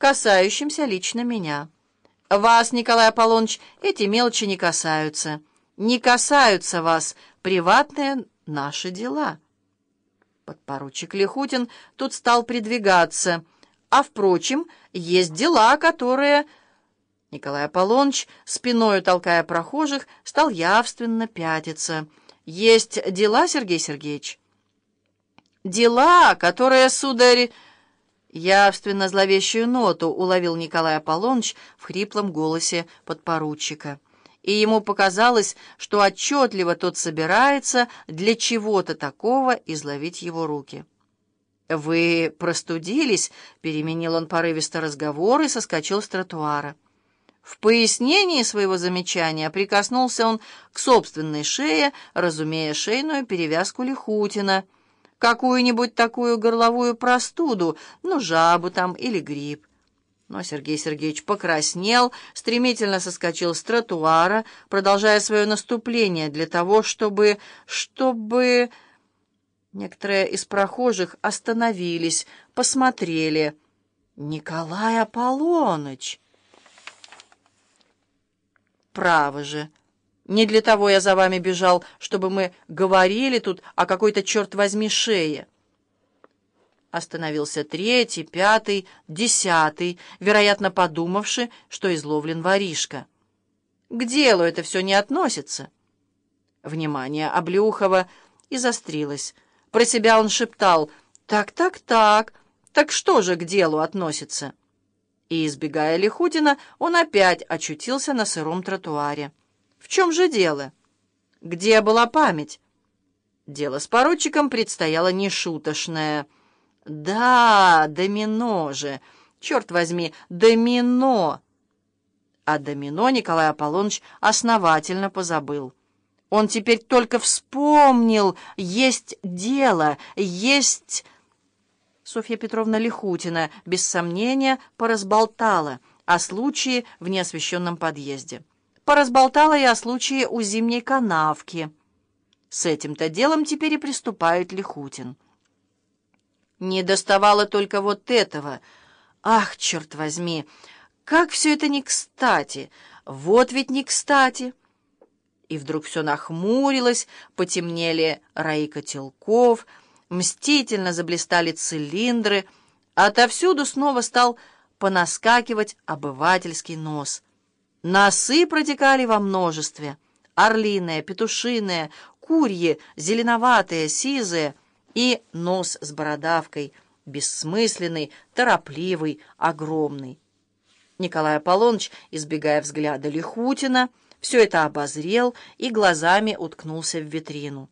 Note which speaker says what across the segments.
Speaker 1: касающимся лично меня. Вас, Николай Аполлоныч, эти мелочи не касаются. Не касаются вас приватные наши дела». Подпоручик Лихутин тут стал придвигаться. «А, впрочем, есть дела, которые...» Николай Аполлоныч, спиною толкая прохожих, стал явственно пятиться. «Есть дела, Сергей Сергеевич?» «Дела, которые, сударь...» Явственно зловещую ноту уловил Николай Аполлоныч в хриплом голосе подпоручика. И ему показалось, что отчетливо тот собирается для чего-то такого изловить его руки. «Вы простудились?» — переменил он порывисто разговор и соскочил с тротуара. В пояснении своего замечания прикоснулся он к собственной шее, разумея шейную перевязку Лихутина, какую-нибудь такую горловую простуду, ну, жабу там или грипп. Но Сергей Сергеевич покраснел, стремительно соскочил с тротуара, продолжая свое наступление для того, чтобы... чтобы... Некоторые из прохожих остановились, посмотрели. «Николай Аполлоныч!» Право же. Не для того я за вами бежал, чтобы мы говорили тут о какой-то, черт возьми, шее. Остановился третий, пятый, десятый, вероятно, подумавши, что изловлен воришка. К делу это все не относится. Внимание Облеухова и застрилось. Про себя он шептал «Так, так, так, так что же к делу относится?» и, избегая Лихудина, он опять очутился на сыром тротуаре. В чем же дело? Где была память? Дело с поручиком предстояло нешуточное. Да, домино же, черт возьми, домино! А домино Николай Аполлоныч основательно позабыл. Он теперь только вспомнил, есть дело, есть... Софья Петровна Лихутина, без сомнения, поразболтала о случае в неосвещенном подъезде. Поразболтала и о случае у зимней канавки. С этим-то делом теперь и приступает Лихутин. Не доставало только вот этого. Ах, черт возьми, как все это не кстати! Вот ведь не кстати! И вдруг все нахмурилось, потемнели раи котелков — мстительно заблистали цилиндры, отовсюду снова стал понаскакивать обывательский нос. Носы протекали во множестве. Орлиные, петушиные, курьи, зеленоватые, сизые и нос с бородавкой, бессмысленный, торопливый, огромный. Николай Аполлоныч, избегая взгляда Лихутина, все это обозрел и глазами уткнулся в витрину.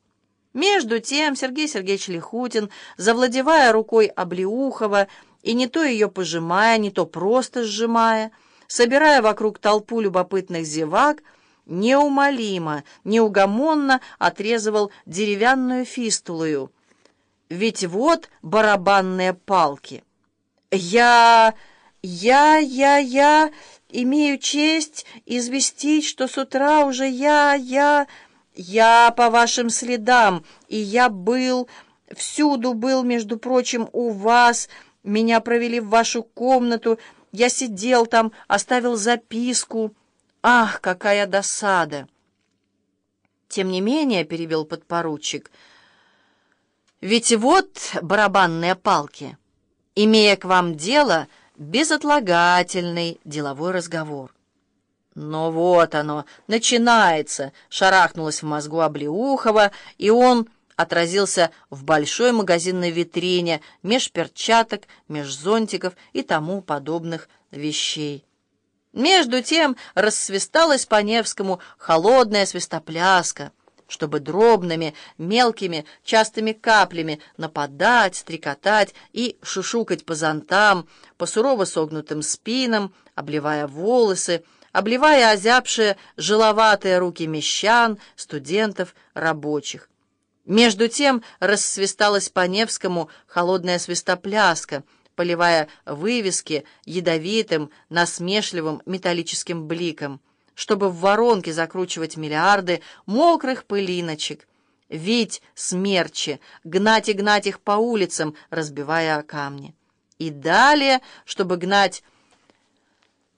Speaker 1: Между тем Сергей Сергеевич Лихутин, завладевая рукой Облеухова и не то ее пожимая, не то просто сжимая, собирая вокруг толпу любопытных зевак, неумолимо, неугомонно отрезывал деревянную фистулою. Ведь вот барабанные палки. «Я... я... я... я имею честь известить, что с утра уже я... я...» «Я по вашим следам, и я был, всюду был, между прочим, у вас. Меня провели в вашу комнату, я сидел там, оставил записку. Ах, какая досада!» «Тем не менее», — перебил подпоручик, — «ведь вот барабанные палки, имея к вам дело, безотлагательный деловой разговор». Но вот оно, начинается, шарахнулось в мозгу Облеухова, и он отразился в большой магазинной витрине меж перчаток, меж зонтиков и тому подобных вещей. Между тем рассвисталась по Невскому холодная свистопляска, чтобы дробными, мелкими, частыми каплями нападать, стрекотать и шушукать по зонтам, по сурово согнутым спинам, обливая волосы, обливая озябшие жиловатые руки мещан, студентов, рабочих. Между тем рассвисталась по Невскому холодная свистопляска, поливая вывески ядовитым, насмешливым металлическим бликом, чтобы в воронке закручивать миллиарды мокрых пылиночек, вить смерчи, гнать и гнать их по улицам, разбивая о камни. И далее, чтобы гнать